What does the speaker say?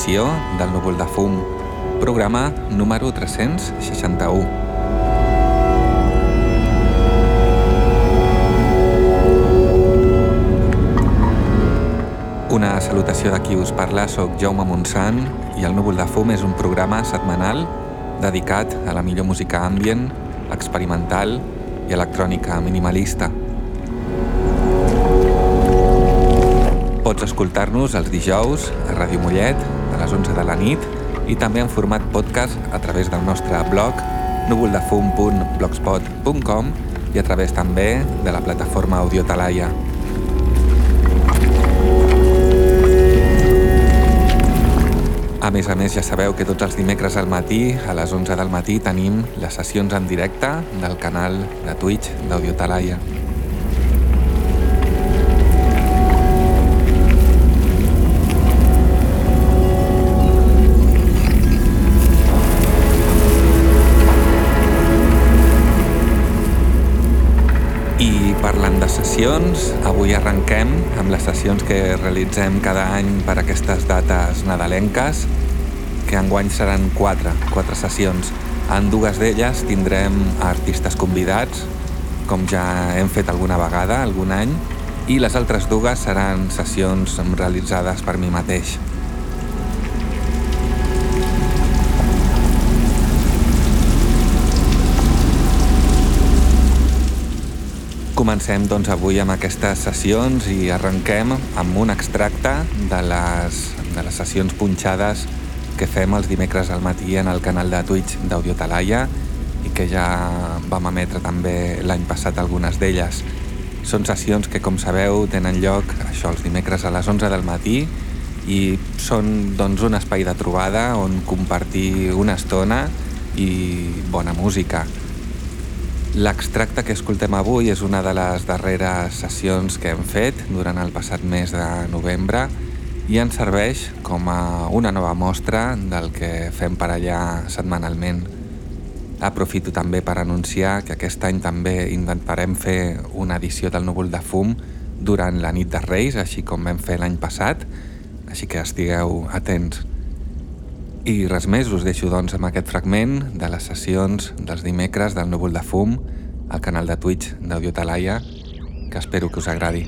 edició del Núvol de Fum, programa número 361. Una salutació de qui us parla, sóc Jaume Montsant i el Núvol de Fum és un programa setmanal dedicat a la millor música ambient, experimental i electrònica minimalista. Pots escoltar-nos els dijous a Ràdio Mollet les 11 de la nit i també en format podcast a través del nostre blog núvoldefum.blogspot.com i a través també de la plataforma Audiotalaia. A més a més, ja sabeu que tots els dimecres al matí, a les 11 del matí, tenim les sessions en directe del canal de Twitch d'Audiotalaia. parlant sessions, avui arrenquem amb les sessions que realitzem cada any per aquestes dates nadalenques, que enguany seran quatre, quatre sessions. En dues d'elles tindrem artistes convidats, com ja hem fet alguna vegada, algun any, i les altres dues seran sessions realitzades per mi mateix. Comencem doncs avui amb aquestes sessions i arrenquem amb un extracte de les, de les sessions punxades que fem els dimecres al matí en el canal de Twitch d'Audiotalaia i que ja vam emetre també l'any passat algunes d'elles. Són sessions que, com sabeu, tenen lloc això els dimecres a les 11 del matí i són doncs, un espai de trobada on compartir una estona i bona música. L'extracte que escoltem avui és una de les darreres sessions que hem fet durant el passat mes de novembre i ens serveix com a una nova mostra del que fem per allà setmanalment. Aprofito també per anunciar que aquest any també intentarem fer una edició del Núvol de Fum durant la nit de Reis, així com vam fer l'any passat, així que estigueu atents. I res més, us deixo doncs amb aquest fragment de les sessions dels dimecres del Núvol de Fum al canal de Twitch d'Audiotalaia, que espero que us agradi.